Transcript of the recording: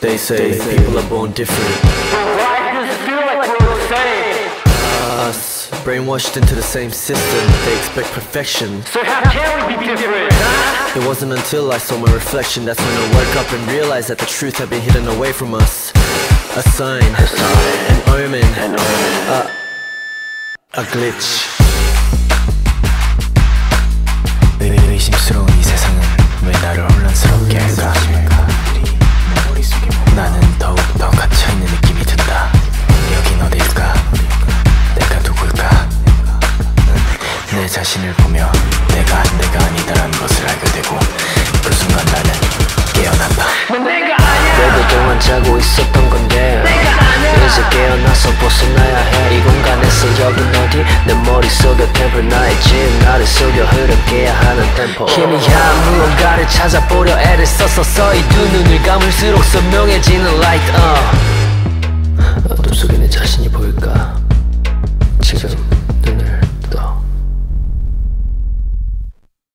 They say people are born different. Why does it feel like we're the same? Us, brainwashed into the same system, they expect perfection. So how can we be different? It wasn't until I saw my reflection that's when I woke up and realized that the truth had been hidden away from us. A sign, a sign an omen, a, a glitch. 자신을 보며 내가 내가 아니다라는 것을 알게 되고 그 순간 나는 깨어난다 내가 아니야. 꽤 동안 자고 있었던 건데 이제 깨어나서 벗어나야 해 이 공간에서 여긴 어디 내 머릿속에 템플 나의 집 나를 속여 흐르게 하는 템포 희미한 무언가를 찾아보려 애를 써서 서이 두 눈을 감을수록 선명해지는 light uh.